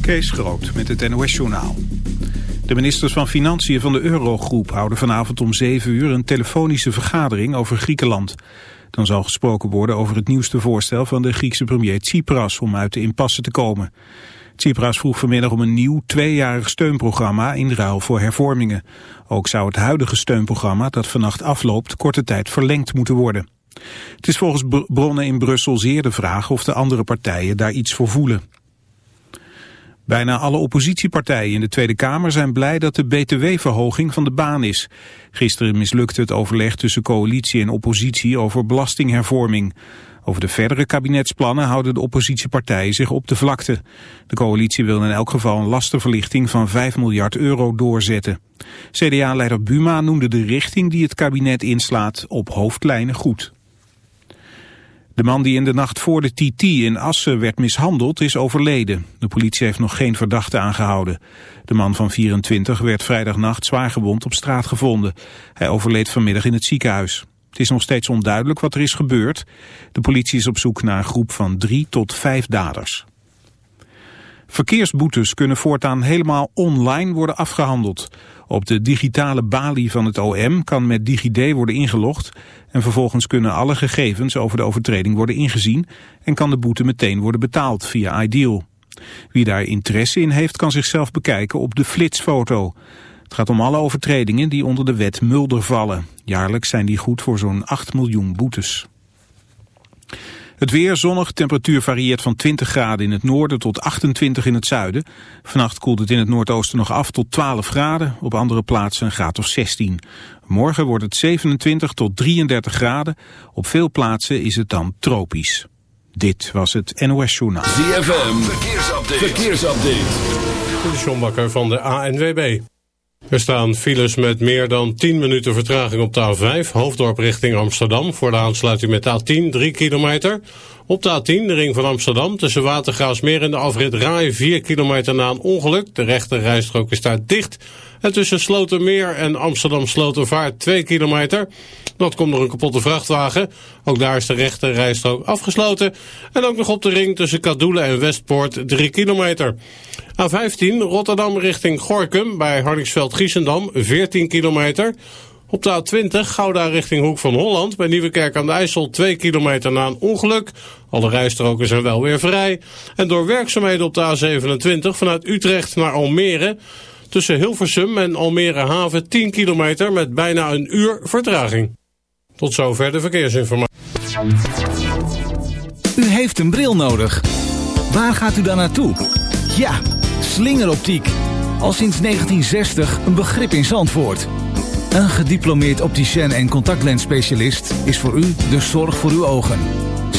Kees Groot met het NOS-journaal. De ministers van Financiën van de Eurogroep houden vanavond om 7 uur een telefonische vergadering over Griekenland. Dan zal gesproken worden over het nieuwste voorstel van de Griekse premier Tsipras om uit de impasse te komen. Tsipras vroeg vanmiddag om een nieuw tweejarig steunprogramma in ruil voor hervormingen. Ook zou het huidige steunprogramma dat vannacht afloopt korte tijd verlengd moeten worden. Het is volgens bronnen in Brussel zeer de vraag of de andere partijen daar iets voor voelen. Bijna alle oppositiepartijen in de Tweede Kamer zijn blij dat de btw-verhoging van de baan is. Gisteren mislukte het overleg tussen coalitie en oppositie over belastinghervorming. Over de verdere kabinetsplannen houden de oppositiepartijen zich op de vlakte. De coalitie wil in elk geval een lastenverlichting van 5 miljard euro doorzetten. CDA-leider Buma noemde de richting die het kabinet inslaat op hoofdlijnen goed. De man die in de nacht voor de TT in Assen werd mishandeld is overleden. De politie heeft nog geen verdachte aangehouden. De man van 24 werd vrijdagnacht zwaargewond op straat gevonden. Hij overleed vanmiddag in het ziekenhuis. Het is nog steeds onduidelijk wat er is gebeurd. De politie is op zoek naar een groep van drie tot vijf daders. Verkeersboetes kunnen voortaan helemaal online worden afgehandeld. Op de digitale balie van het OM kan met DigiD worden ingelogd en vervolgens kunnen alle gegevens over de overtreding worden ingezien en kan de boete meteen worden betaald via Ideal. Wie daar interesse in heeft kan zichzelf bekijken op de flitsfoto. Het gaat om alle overtredingen die onder de wet Mulder vallen. Jaarlijks zijn die goed voor zo'n 8 miljoen boetes. Het weer zonnig, temperatuur varieert van 20 graden in het noorden tot 28 in het zuiden. Vannacht koelt het in het noordoosten nog af tot 12 graden, op andere plaatsen een graad of 16. Morgen wordt het 27 tot 33 graden, op veel plaatsen is het dan tropisch. Dit was het NOS Journaal. ZFM, verkeersupdate. verkeersupdate. De Sjombakker van de ANWB. Er staan files met meer dan 10 minuten vertraging op de A5, hoofddorp richting Amsterdam, voor de aansluiting met de A10, 3 kilometer. Op de A10, de ring van Amsterdam, tussen Watergraafsmeer en de afrit Rai, 4 kilometer na een ongeluk. De rechte rijstrook is daar dicht. En tussen Slotermeer en Amsterdam Slotervaart 2 kilometer. Dat komt door een kapotte vrachtwagen. Ook daar is de rechte rijstrook afgesloten. En ook nog op de ring tussen Kadoelen en Westpoort 3 kilometer. A15 Rotterdam richting Gorkum bij Hardingsveld-Giessendam 14 kilometer. Op de A20 Gouda richting Hoek van Holland bij Nieuwekerk aan de IJssel 2 kilometer na een ongeluk. Alle rijstroken zijn wel weer vrij. En door werkzaamheden op de A27 vanuit Utrecht naar Almere... tussen Hilversum en Almere Haven 10 kilometer met bijna een uur vertraging. Tot zover de verkeersinformatie. U heeft een bril nodig. Waar gaat u dan naartoe? Ja, slingeroptiek. Al sinds 1960 een begrip in Zandvoort. Een gediplomeerd opticien en contactlensspecialist is voor u de zorg voor uw ogen.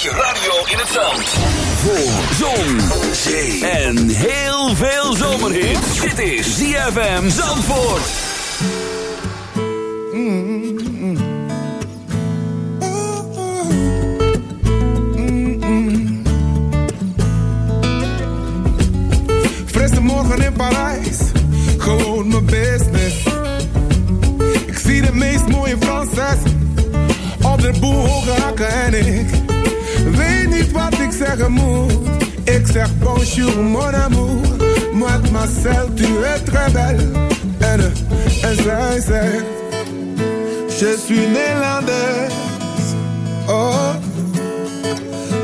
Je radio in het zand. Voor zon, zee en heel veel zomerhit. Dit is ZFM Zandvoort. Fresse morgen in Parijs, gewoon mijn business. Ik zie de meest mooie Franses op de boel hoge en ik Weet niet wat ik zeggen moet. Ik zeg bonjour mon amour. Moi Marcel, tu es très belle. En, en zij zegt, je suis Nederlandaise. Oh,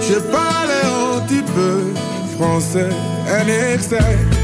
je parle un petit peu français. En ik zeg...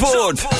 Zandvoort.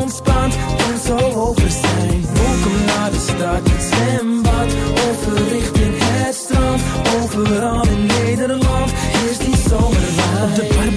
ontspant, kan zo over zijn. Welkom naar de stad, het zwembad. Overrichting het strand. Overal in Nederland is die zomerwijn.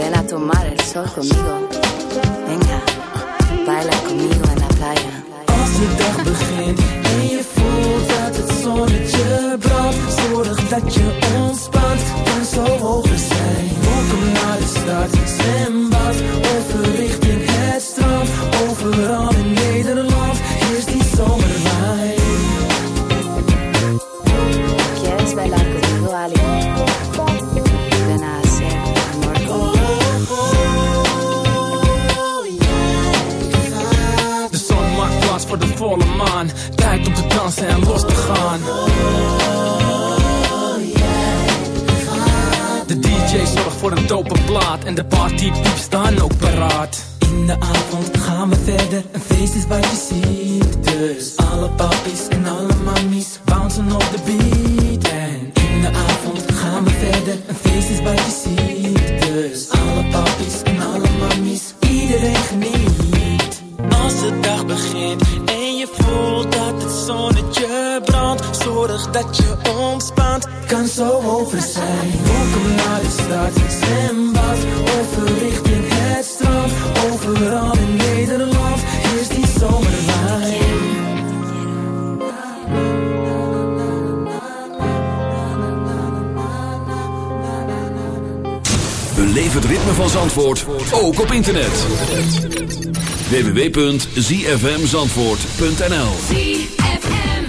Ven a tomar el sol conmigo. Venga, baila conmigo en la playa. Als de dag begint en je voelt dat het zonnetje brandt. Zorg dat je ontspant, kan zo hoger zijn. Welkom naar de stad, zwembad, overrichting het strand. Overal in Nederland is die zomerwijn. ¿Quieres bailar conmigo, Ali? Dansen en los te gaan. De DJ zorgt voor een dope plaat en de partypieps staan ook paraat. In de avond gaan we verder, een feest is wat je ziet. Dus alle papies en alle mammies bouncen op de beat. En in de avond gaan we verder, een feest is wat je ziet. Dus alle papies zorg dat je ontspant, kan zo over zijn. Welkom naar de stad, zwembad, overrichting het strand, overal in Nederland is die zomerwijn. Beleef het ritme van Zandvoort, ook op internet. www.zfmzandvoort.nl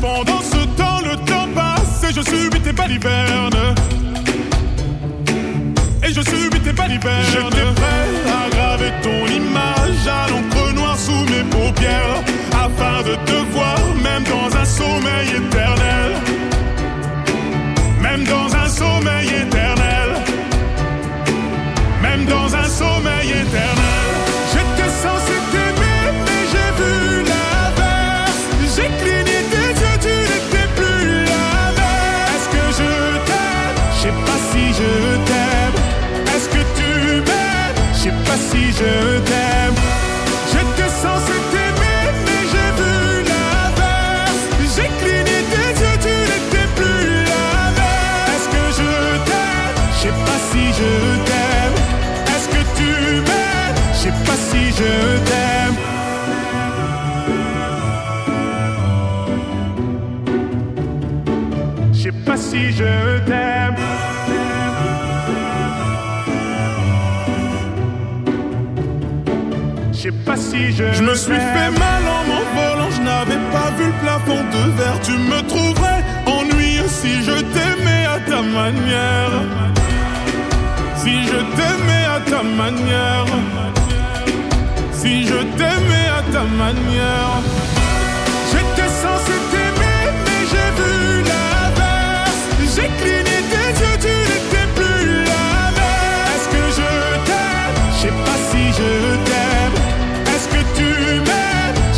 Pendant ce temps, le temps passe et je subis tes balivernes. Et je subis tes balivernes. J'étais prêt à graver ton image à l'encre noire sous mes paupières. Afin de te voir, même dans un sommeil. Je t'aime. Je sais pas si je. Je me suis fait mal en m'envolant, je n'avais pas vu le plafond de verre. Tu me trouverais ennuyeux si je t'aimais à ta manière. Si je t'aimais à ta manière. Si je t'aimais à ta manière.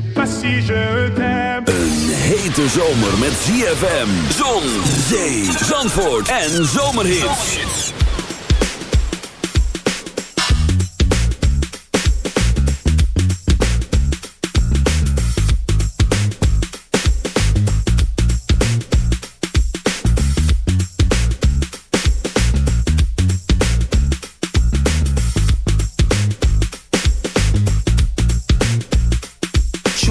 Pas je. Een hete zomer met ZFM, zon, zee, zandvoort en zomerhits.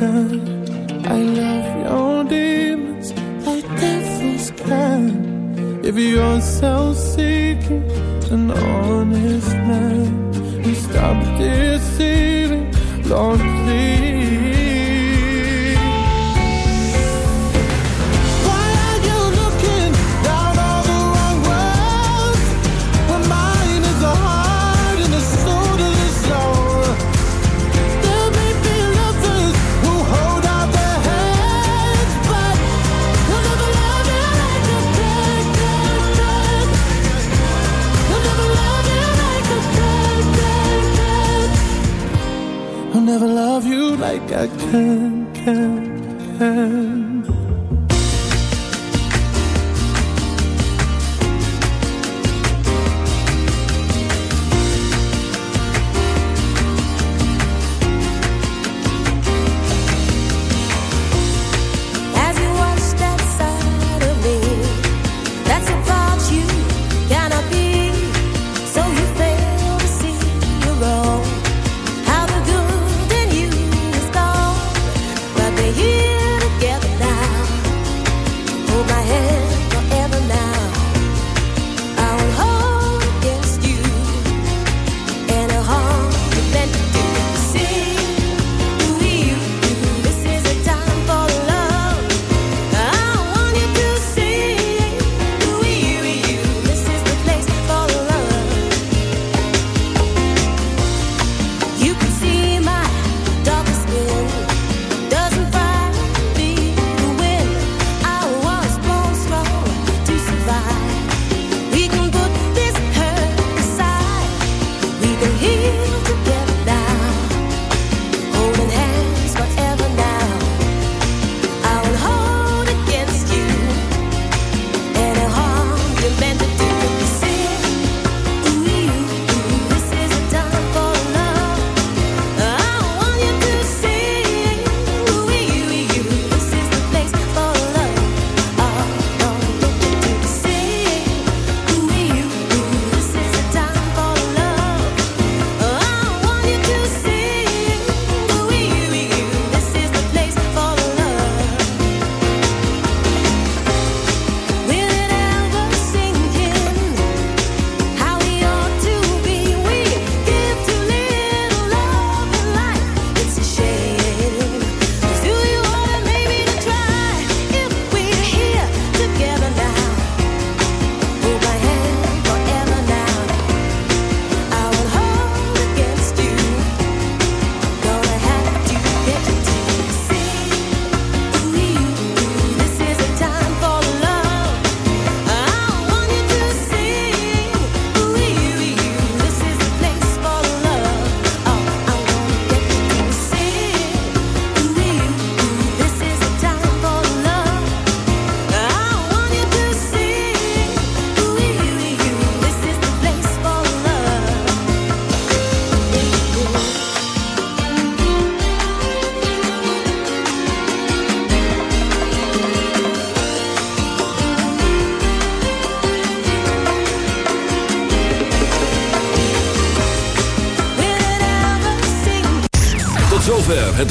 I love your demons like devils can. If you're self-seeking, an honest man, we stop deceiving. Lord,